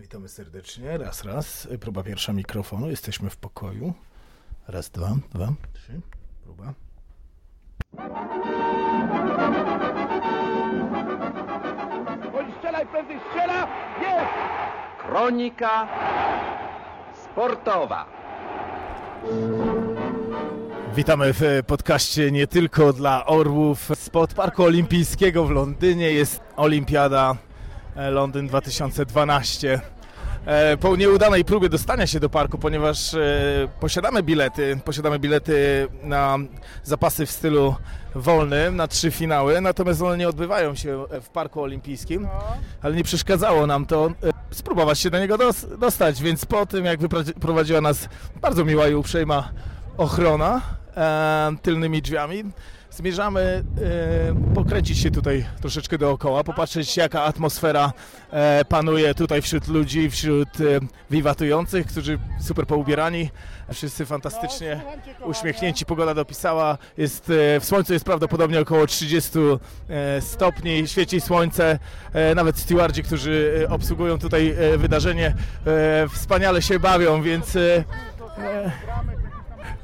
Witamy serdecznie. Raz, raz. Próba pierwsza mikrofonu. Jesteśmy w pokoju. Raz, dwa, dwa, trzy. Próba. Bądź strzelaj, prędzej strzela! Jest! Kronika sportowa. Witamy w podcaście nie tylko dla orłów. Spod Parku Olimpijskiego w Londynie jest Olimpiada Londyn 2012. E, Po nieudanej próbie dostania się do parku, ponieważ e, posiadamy bilety, posiadamy bilety na zapasy w stylu wolnym na trzy finały, natomiast one nie odbywają się w Parku Olimpijskim, ale nie przeszkadzało nam to e, spróbować się do niego dos- dostać, więc po tym jak wyprowadziła nas bardzo miła i uprzejma ochrona e, tylnymi drzwiami. Zmierzamy e, pokręcić się tutaj troszeczkę dookoła, popatrzeć jaka atmosfera e, panuje tutaj wśród ludzi, wśród e, wiwatujących, którzy super poubierani, wszyscy fantastycznie uśmiechnięci. Pogoda dopisała, jest, e, w słońcu jest prawdopodobnie około 30 e, stopni, świeci słońce, e, nawet stewardzi, którzy obsługują tutaj wydarzenie, wspaniale się bawią, więc...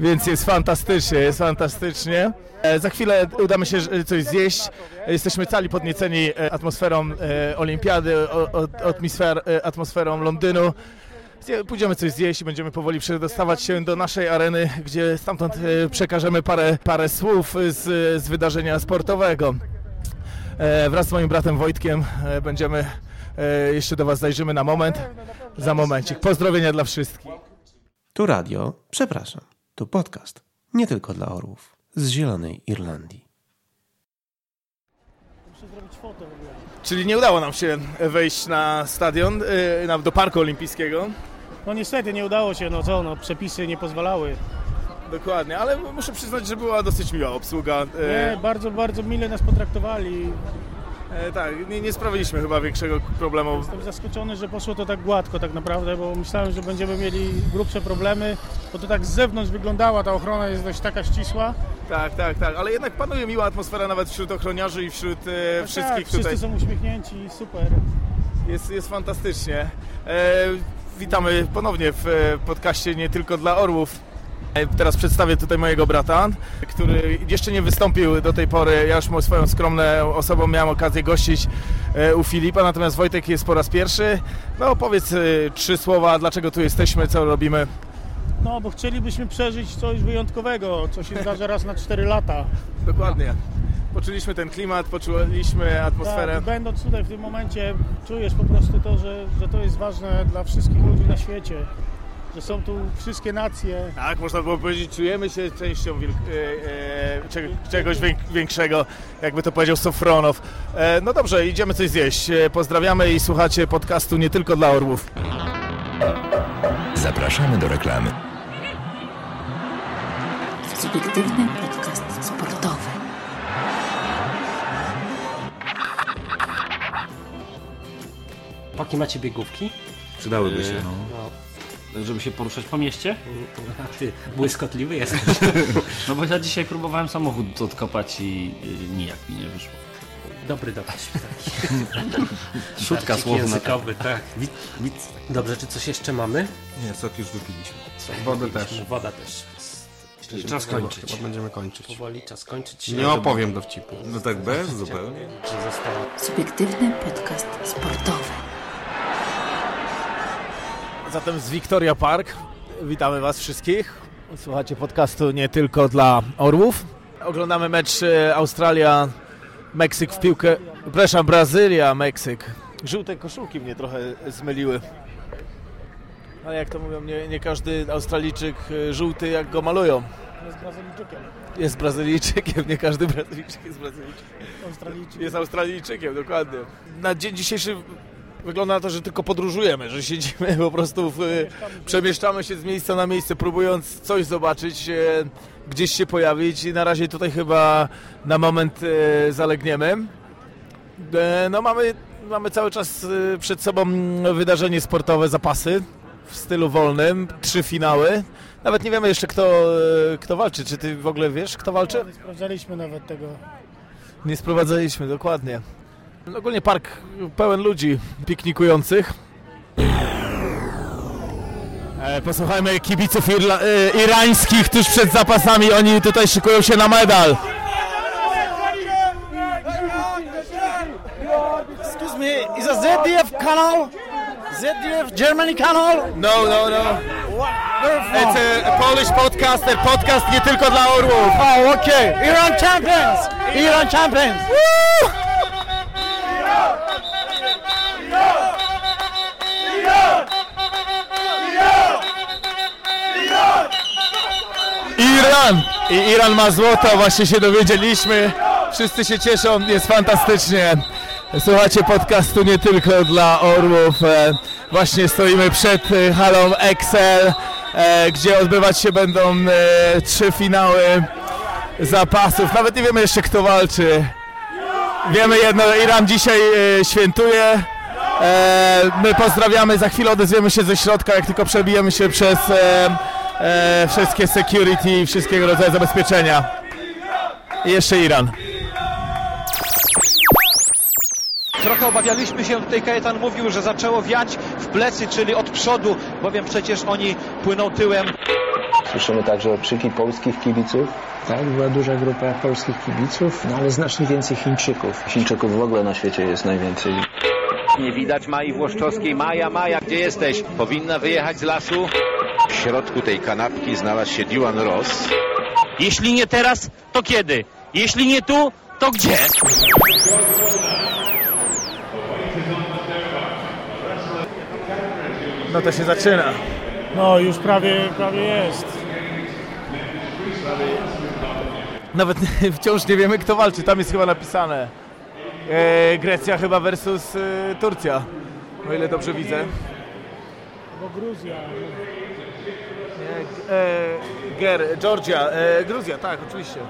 więc jest fantastycznie, jest fantastycznie. E, Za chwilę udamy się coś zjeść. Jesteśmy cali podnieceni e, atmosferą e, olimpiady, atmosferą Londynu. Pójdziemy coś zjeść i będziemy powoli przedostawać się do naszej areny, gdzie stamtąd przekażemy parę, parę słów z, z wydarzenia sportowego. Wraz z moim bratem Wojtkiem będziemy, jeszcze do Was zajrzymy na moment, za momencik. Pozdrowienia dla wszystkich. Tu radio, przepraszam, tu podcast. Nie tylko dla orłów. Z Zielonej Irlandii. Czyli nie udało nam się wejść na stadion, y, na, do Parku Olimpijskiego. No niestety nie udało się, no co, no przepisy nie pozwalały. Dokładnie, ale muszę przyznać, że była dosyć miła obsługa. Nie, E, bardzo, bardzo mile nas potraktowali. E, tak, nie, nie sprawiliśmy chyba większego problemu. Jestem zaskoczony, że poszło to tak gładko tak naprawdę, bo myślałem, że będziemy mieli grubsze problemy, bo to tak z zewnątrz wyglądała, ta ochrona jest dość taka ścisła. Tak, tak, tak, ale jednak panuje miła atmosfera nawet wśród ochroniarzy i wśród e, Tak, wszystkich wszyscy tutaj. są uśmiechnięci, super. Jest, jest fantastycznie. E, witamy ponownie w e, podcaście nie tylko dla orłów. Teraz przedstawię tutaj mojego brata, który jeszcze nie wystąpił do tej pory. Ja już swoją skromną osobą miałem okazję gościć e, u Filipa, natomiast Wojtek jest po raz pierwszy. No powiedz e, trzy słowa, dlaczego tu jesteśmy, co robimy. No, bo chcielibyśmy przeżyć coś wyjątkowego, co się zdarza raz na 4 lata. Dokładnie. Poczuliśmy ten klimat, poczuliśmy atmosferę. Tak, będąc tutaj w tym momencie, czujesz po prostu to, że, że to jest ważne dla wszystkich ludzi na świecie. Że są tu wszystkie nacje, Tak, można było powiedzieć, czujemy się częścią wielk- e, e, cze- czegoś większego, jakby to powiedział Sofronow. E, no dobrze, idziemy coś zjeść. E, pozdrawiamy i słuchacie podcastu nie tylko dla orłów. Zapraszamy do reklamy. Subiektywny podcast sportowy. Paki macie biegówki? Przydałyby się, no. No, żeby się poruszać po mieście? A ty błyskotliwy jesteś. No bo ja dzisiaj próbowałem samochód odkopać i nijak mi nie wyszło. Dobry dowcip taki. Szutka słowna. językowy, tak. Dobrze, czy coś jeszcze mamy? Nie, sok już wypiliśmy. Co, Wodę też. Woda też. Że Czas kończyć. Chyba będziemy kończyć. powoli czas kończyć. Nie opowiem dowcipu. No tak bez? Zupełnie. Subiektywny podcast sportowy. Zatem z Victoria Park witamy Was wszystkich. Słuchacie podcastu nie tylko dla orłów. Oglądamy mecz e, Australia, Meksyk w piłkę. Przepraszam, Brazylia, Meksyk. Żółte koszulki mnie trochę zmyliły. Ale jak to mówią, nie, nie każdy Australijczyk e, żółty jak go malują. jest Brazylijczykiem, Jest Brazylijczykiem, nie każdy Brazylijczyk jest Brazylijczykiem. Australijczyk. Jest Australijczykiem, dokładnie. Na dzień dzisiejszy wygląda na to, że tylko podróżujemy, że siedzimy po prostu, w, przemieszczamy się z miejsca na miejsce, próbując coś zobaczyć, e, gdzieś się pojawić i na razie tutaj chyba na moment e, zalegniemy. No mamy, mamy cały czas przed sobą wydarzenie sportowe, zapasy w stylu wolnym, trzy finały. Nawet nie wiemy jeszcze kto, kto walczy. Czy ty w ogóle wiesz kto walczy? Nie sprawdzaliśmy nawet tego. Nie sprowadzaliśmy, dokładnie. Ogólnie park pełen ludzi piknikujących. E, Posłuchajmy kibiców irla- e, irańskich tuż przed zapasami. Oni tutaj szykują się na medal. Excuse me, is a ZDF canal? ZDF Germany canal? No, no, no. It's a Polish podcaster, podcast nie tylko dla orłów. Oh, okay. Iran champions! Iran champions! Iran! I Iran ma złoto, właśnie się dowiedzieliśmy. Wszyscy się cieszą, jest fantastycznie. Słuchacie podcastu nie tylko dla orłów. E, Właśnie stoimy przed e, halą Excel, e, gdzie odbywać się będą trzy finały zapasów. Nawet nie wiemy jeszcze kto walczy. Wiemy jedno, Iran dzisiaj świętuje. My pozdrawiamy, za chwilę odezwiemy się ze środka, jak tylko przebijemy się przez e, wszystkie security i wszystkiego rodzaju zabezpieczenia. I jeszcze Iran. Trochę obawialiśmy się, tutaj Kajetan mówił, że zaczęło wiać w plecy, czyli od przodu, bowiem przecież oni płyną tyłem. Słyszymy także okrzyki polskich kibiców. Tak, była duża grupa polskich kibiców, no ale znacznie więcej Chińczyków. Chińczyków w ogóle na świecie jest najwięcej. Nie widać Mai Włoszczowskiej. Maja, Maja, gdzie jesteś? Powinna wyjechać z lasu. W środku tej kanapki znalazł się Diwan Ross. Jeśli nie teraz, to kiedy? Jeśli nie tu, to gdzie? No to się zaczyna. No już prawie, prawie jest. Nawet wciąż nie wiemy kto walczy, tam jest chyba napisane. E, Grecja chyba versus e, Turcja. O ile dobrze widzę. Bo Gruzja. E, Ger, Georgia, e, Gruzja, tak, oczywiście.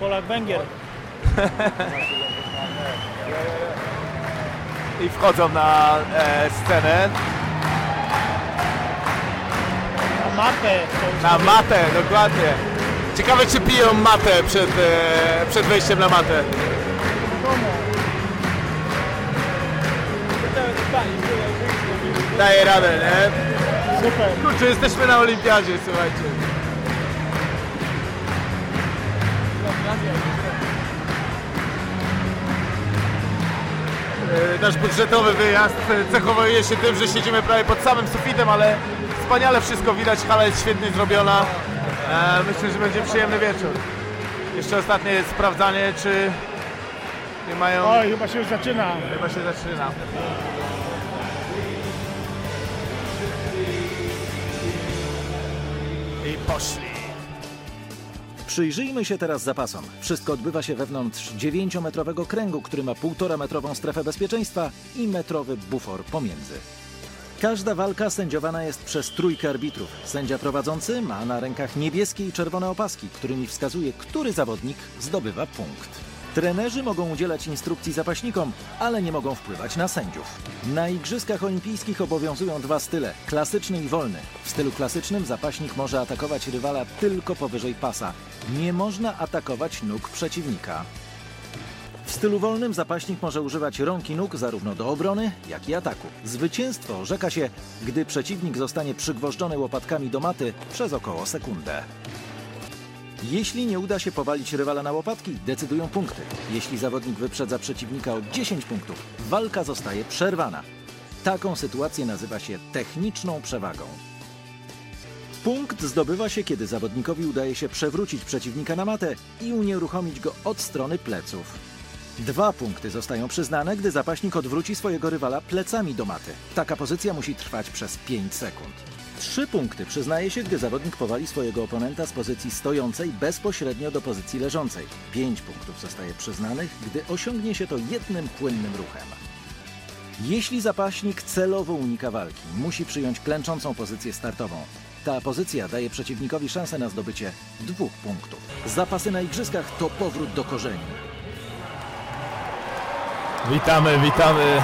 Polak Węgier. I wchodzą na e, scenę, Na matę. na matę, dokładnie. Ciekawe czy piją matę przed, e, przed wejściem na matę. Daje radę, nie? Super. Kurczę, jesteśmy na olimpiadzie, słuchajcie. E, Nasz budżetowy wyjazd e, cechowuje się tym, że siedzimy prawie pod samym sufitem, ale wspaniale wszystko widać, hala jest świetnie zrobiona. E, Myślę, że będzie przyjemny wieczór. Jeszcze ostatnie sprawdzanie, czy nie mają... Oj, chyba się już zaczyna. Chyba się zaczyna. Poszli. Przyjrzyjmy się teraz zapasom. Wszystko odbywa się wewnątrz 9-metrowego kręgu, który ma 1,5 metrową strefę bezpieczeństwa i metrowy bufor pomiędzy. Każda walka sędziowana jest przez trójkę arbitrów. Sędzia prowadzący ma na rękach niebieskie i czerwone opaski, którymi wskazuje, który zawodnik zdobywa punkt. Trenerzy mogą udzielać instrukcji zapaśnikom, ale nie mogą wpływać na sędziów. Na Igrzyskach Olimpijskich obowiązują dwa style klasyczny i wolny. W stylu klasycznym zapaśnik może atakować rywala tylko powyżej pasa. Nie można atakować nóg przeciwnika. W stylu wolnym zapaśnik może używać rąk i nóg zarówno do obrony, jak i ataku. Zwycięstwo orzeka się, gdy przeciwnik zostanie przygwożdżony łopatkami do maty przez około sekundę. Jeśli nie uda się powalić rywala na łopatki, decydują punkty. Jeśli zawodnik wyprzedza przeciwnika o 10 punktów, walka zostaje przerwana. Taką sytuację nazywa się techniczną przewagą. Punkt zdobywa się, kiedy zawodnikowi udaje się przewrócić przeciwnika na matę i unieruchomić go od strony pleców. Dwa punkty zostają przyznane, gdy zapaśnik odwróci swojego rywala plecami do maty. Taka pozycja musi trwać przez 5 sekund. Trzy punkty przyznaje się, gdy zawodnik powali swojego oponenta z pozycji stojącej bezpośrednio do pozycji leżącej. Pięć punktów zostaje przyznanych, gdy osiągnie się to jednym płynnym ruchem. Jeśli zapaśnik celowo unika walki, musi przyjąć klęczącą pozycję startową. Ta pozycja daje przeciwnikowi szansę na zdobycie dwóch punktów. Zapasy na igrzyskach to powrót do korzeni. Witamy, witamy e,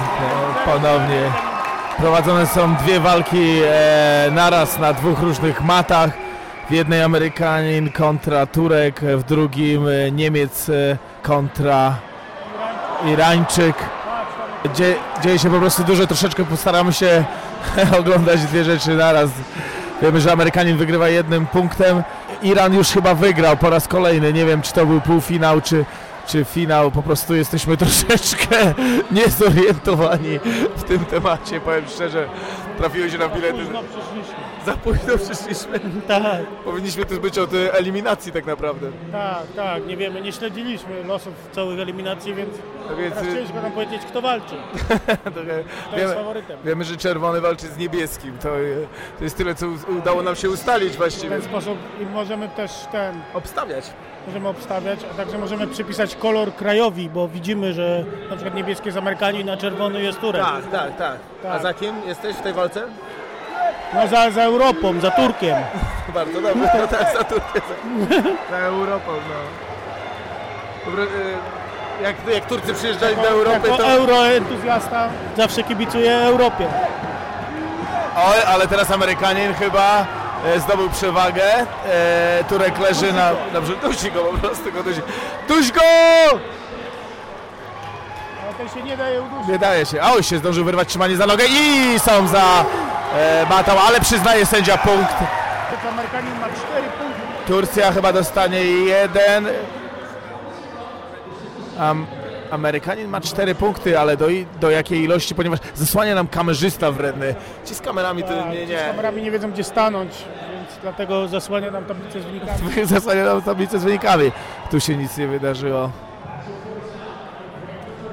ponownie. Prowadzone są dwie walki e, naraz na dwóch różnych matach. W jednej Amerykanin kontra Turek, w drugim e, Niemiec e, kontra Irańczyk. Dzie, dzieje się po prostu dużo, troszeczkę postaramy się oglądać dwie rzeczy naraz. Wiemy, że Amerykanin wygrywa jednym punktem. Iran już chyba wygrał po raz kolejny. Nie wiem, czy to był półfinał, czy, czy finał. Po prostu jesteśmy troszeczkę niezorientowani w tym temacie. Powiem szczerze, trafiły się nam bilety. Późno przyszliśmy. Za późno przyszliśmy. Tak. Powinniśmy tu być od e, eliminacji tak naprawdę. Tak, tak, nie wiemy, nie śledziliśmy losów całych eliminacji, więc, Więc, teraz y- chcieliśmy nam powiedzieć, kto walczy. Trochę Kto jest faworytem. wiemy, że czerwony walczy z niebieskim. To, e, to jest tyle, co udało nam się ustalić W właściwie. ten sposób i możemy też ten... Obstawiać. Możemy obstawiać, a także możemy przypisać kolor krajowi, bo widzimy, że na przykład niebieski jest Amerykanin, a czerwony jest Turek. Tak, tak, tak. A Tak. za kim jesteś w tej walce? No za, za Europą, za Turkiem. Bardzo dobrze, no tak, za Turcję. Za, za Europą, no. Dobra, e, Jak, jak Turcy przyjeżdżali do Europy, jako to... euroentuzjasta zawsze kibicuję Europie. Oj, ale teraz Amerykanin chyba zdobył przewagę. E, Turek leży na... Dobrze, dusi go po prostu, go dusi. Duś go! Ale to się nie daje udusić. Nie daje się. A oj, się zdążył wyrwać trzymanie za nogę i są za e, matą, ale przyznaje sędzia punkt. Amerykanin ma 4 punkty. Turcja chyba dostanie jeden. Am, Amerykanin ma cztery punkty, ale do, do jakiej ilości, ponieważ zasłania nam kamerzysta wredny. Ci z kamerami to Tak, nie, ci Z nie. kamerami nie wiedzą, gdzie stanąć, więc dlatego zasłania nam tablicę z wynikami. Zasłania nam tablicę z wynikami. Tu się nic nie wydarzyło.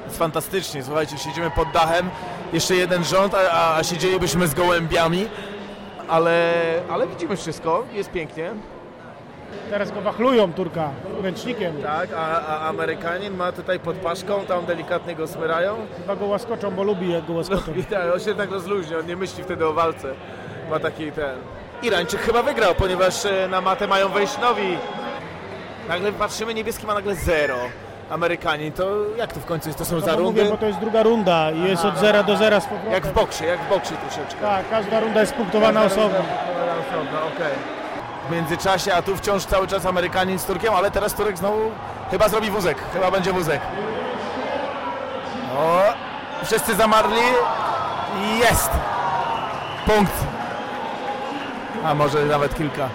Jest fantastycznie, słuchajcie, siedzimy pod dachem, jeszcze jeden rząd, a, a siedzielibyśmy z gołębiami, ale, ale widzimy wszystko, jest pięknie. Teraz go wachlują Turka ręcznikiem. Tak, a, a Amerykanin ma tutaj pod paszką, tam delikatnie go smyrają. Chyba go łaskoczą, bo lubi jak go łaskoczą. I tak, on się tak rozluźnia, on nie myśli wtedy o walce. Ma taki ten... Irańczyk chyba wygrał, ponieważ e, na matę mają wejść nowi. Nagle patrzymy, niebieski ma nagle zero. Amerykanin, to jak to w końcu jest? To są No za bo rundy? mówię, bo to jest druga runda i jest od 0 do 0 z powrotem. Jak w boksie, jak w boksie troszeczkę. Tak, każda runda jest punktowana osobno. Punktowana osobno, okej. W międzyczasie, a tu wciąż cały czas Amerykanin z Turkiem, ale teraz Turek znowu chyba zrobi wózek. Chyba będzie wózek. O, wszyscy zamarli. Jest! Punkt. A może nawet kilka.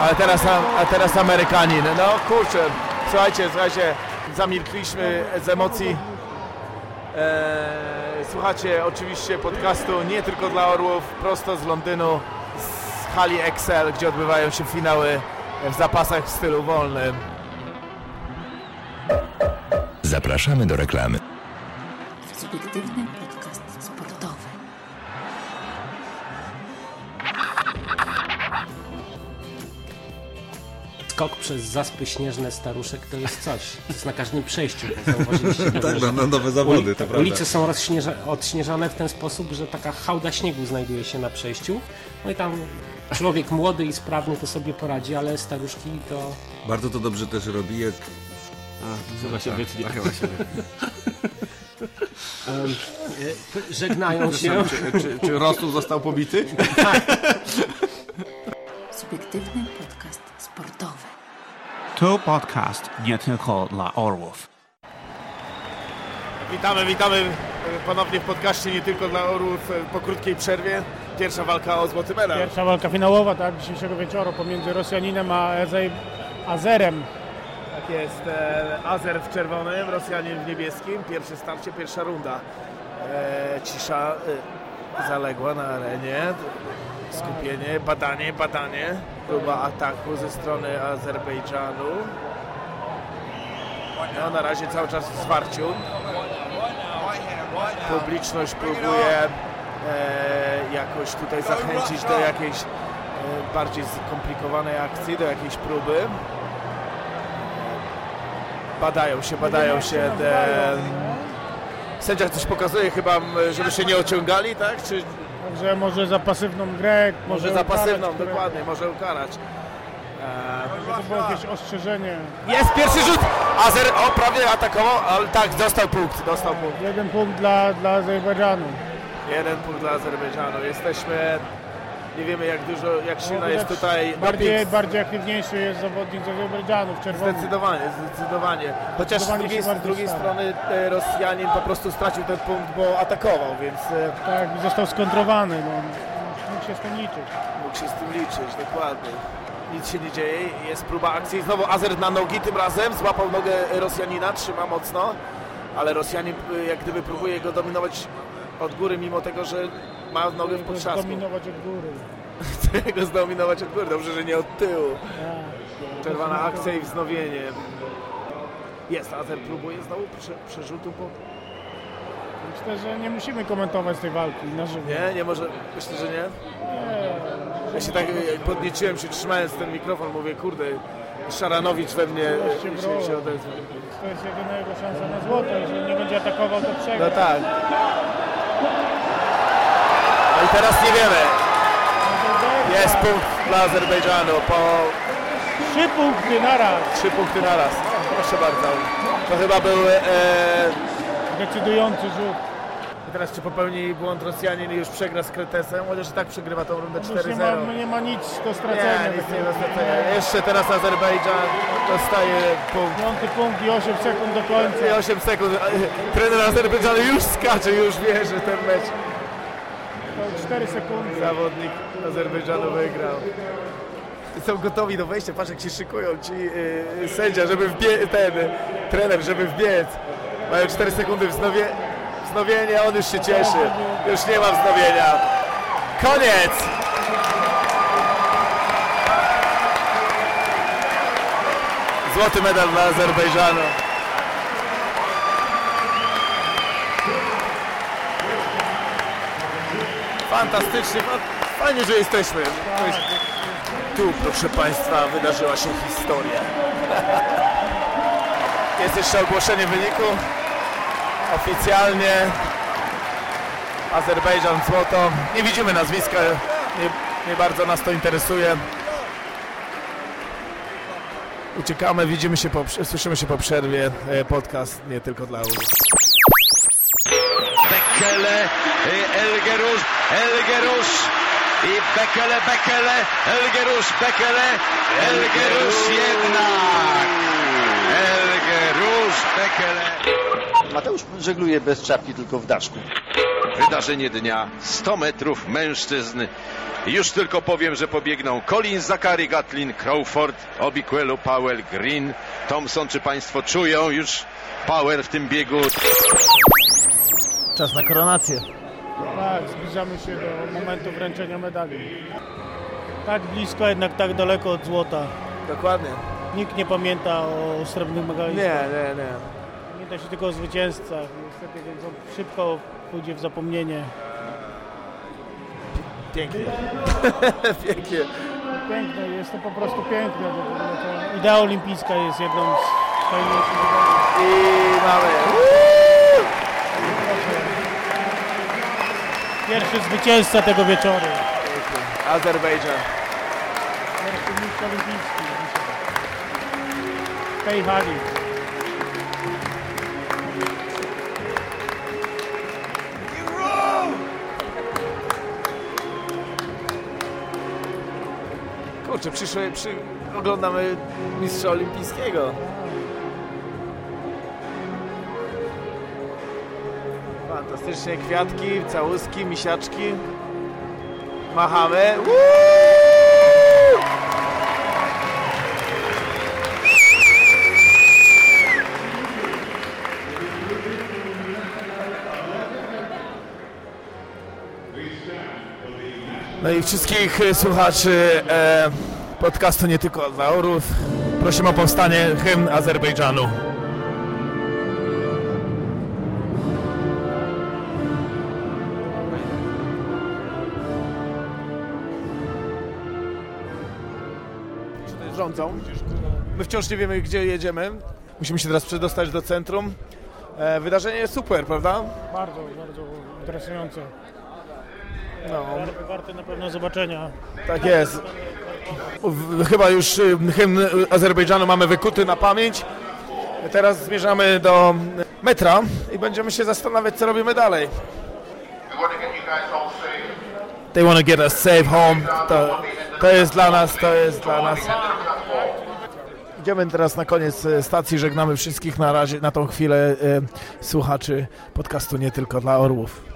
Ale teraz, a teraz Amerykanin. No kurczę, słuchajcie, słuchajcie, zamilkliśmy z emocji. Eee, słuchacie oczywiście podcastu nie tylko dla Orłów, prosto z Londynu, z hali Excel, gdzie odbywają się finały w zapasach w stylu wolnym. Zapraszamy do reklamy. Subiektywny podcast sportowy. Skok przez zaspy śnieżne staruszek to jest coś. To jest na każdym przejściu. Tak, że będą nowe zawody, to prawda. Ulice są odśnieżane w ten sposób, że taka hałda śniegu znajduje się na przejściu. No i tam człowiek młody i sprawny to sobie poradzi, ale staruszki to... Bardzo to dobrze też robi, jak... A, chyba się tak, wytnie. chyba się wytnie. E, Żegnają się. Czy, czy, czy Rostół został pobity? Subiektywny podcast sportowy. To podcast nie tylko dla orłów. Witamy, witamy ponownie w podcaście nie tylko dla Orłów e, po krótkiej przerwie. Pierwsza walka o złoty medal. Pierwsza walka finałowa tak, dzisiejszego wieczoru pomiędzy Rosjaninem a Azerem. Tak jest, e, Azer w czerwonym, Rosjanin w niebieskim. Pierwsze starcie, pierwsza runda. E, cisza zaległa na arenie. Skupienie, badanie, badanie. Próba ataku ze strony Azerbejdżanu. No, na razie cały czas w zwarciu. Publiczność próbuje e, jakoś tutaj zachęcić do jakiejś e, bardziej skomplikowanej akcji, do jakiejś próby. Badają się, badają się. Sędzia coś pokazuje chyba, żeby się nie ociągali, tak? Czy Także może za pasywną grę, może, może za ukarać, pasywną, które- dokładnie, może ukarać. Może to było jakieś ostrzeżenie. Jest pierwszy rzut! Azer, o prawie atakował, ale tak, dostał punkt, dostał punkt. Jeden punkt dla, dla Azerbejdżanu. Jeden punkt dla Azerbejdżanu. Jesteśmy Nie wiemy jak dużo, jak silna No, jest widać tutaj bardziej, doping. bardziej aktywniejszy jest zawodnik z Azerbejdżanu w czerwonym. Zdecydowanie, zdecydowanie. Chociaż z Zdecydowanie drugiej, się z bardziej drugiej stara. strony e, Rosjanin po prostu stracił ten punkt, bo atakował, więc e, Tak, został skontrowany, no. mógł się z tym liczyć. mógł się z tym liczyć, dokładnie. Nic się nie dzieje, jest próba akcji. Znowu Azer na nogi tym razem, złapał nogę Rosjanina, trzyma mocno, ale Rosjanin e, jak gdyby próbuje go dominować od góry, mimo tego, że ma nogę w potrzasku. Dominować od góry. Chce go zdominować od góry, dobrze, że nie od tyłu. Tak. Czerwana akcja i wznowienie. Jest, Azer próbuje znowu prze, przerzutu po... Myślę, że nie musimy komentować tej walki na żywo. Nie, nie może, myślę, że nie. Nie. Ja się tak podnieciłem się, trzymając ten mikrofon, mówię, kurde, Szaranowicz we mnie się, się odezwał. To jest jedyna jego szansa na złoto. Jeżeli nie będzie atakował, to przegra. No tak. No i teraz nie wiemy. Jest punkt dla Azerbejdżanu po Trzy punkty naraz. trzy punkty naraz. Proszę bardzo. To chyba był e, Decydujący rzut. I teraz czy popełni błąd Rosjanin i już przegra z Kretesem, chociaż i tak przegrywa tą rundę Już nie 4-0. ma, nie ma nic do stracenia. Nie, nic nie do stracenia. Jeszcze teraz Azerbejdżan dostaje punkt. Piąty punkt i 8 sekund do końca. I 8 sekund. Trener Azerbejdżanu już skacze, już wie, że ten mecz To 4 sekundy. zawodnik Azerbejdżanu wygrał. Są gotowi do wejścia, patrz jak się szykują ci yy, sędzia, żeby wbiec, ten yy, trener, żeby wbiec. Mają 4 sekundy wznowie, wznowienie, on już się cieszy. Już nie ma wznowienia. Koniec! Złoty medal dla Azerbejdżanu. Fantastycznie, fa- fajnie, że jesteśmy. Tu, proszę Państwa, wydarzyła się historia. Jest jeszcze ogłoszenie wyniku. Oficjalnie Azerbejdżan złoto. Nie widzimy nazwiska, nie, nie bardzo nas to interesuje. Uciekamy, widzimy się po, słyszymy się po przerwie. E, Podcast nie tylko dla Euro. Bekele, y, Elgerus, Elgerus i Bekele, Bekele, Elgerus, Bekele, Elgerus jednak. Elgerus, Bekele. Mateusz żegluje bez czapki, tylko w daszku. Wydarzenie dnia 100 metrów mężczyzn. Już tylko powiem, że pobiegną Colin Zachary Gatlin, Crawford, Obiquelo, Powell, Green, Thompson. Czy Państwo czują już power w tym biegu? Czas na koronację. Tak, zbliżamy się do momentu wręczenia medali. Tak blisko, jednak tak daleko od złota. Dokładnie. Nikt nie pamięta o srebrnych medalistach. Nie, nie, nie. Pamięta się tylko o zwycięzcach. Niestety więc on szybko pójdzie w zapomnienie. Pięknie. Pięknie. Piękne, jest to po prostu piękne. Bo to idea olimpijska jest jedną z fajniejszych. I mamy. Pierwszy zwycięzca tego wieczoru. Azerbejdżan. Pierwszy mistrz olimpijski. Tej hali. Kurczę, przyszły, przy... oglądamy mistrza olimpijskiego. Fantastycznie, kwiatki, całuski, misiaczki. Machamy. No i wszystkich e, słuchaczy e, podcastu nie tylko dla orów prosimy o powstanie hymn Azerbejdżanu. Rządzą. My wciąż nie wiemy, gdzie jedziemy. Musimy się teraz przedostać do centrum. E, wydarzenie jest super, prawda? Bardzo, bardzo interesujące. No. Warte na pewno zobaczenia. Tak jest. Chyba już y, hymn Azerbejdżanu mamy wykuty na pamięć. Teraz zmierzamy do metra i będziemy się zastanawiać, co robimy dalej. They want to get us safe home. To, to jest dla nas, to jest dla nas. Idziemy teraz na koniec e, stacji, żegnamy wszystkich na razie, na tą chwilę e, słuchaczy podcastu Nie Tylko dla Orłów.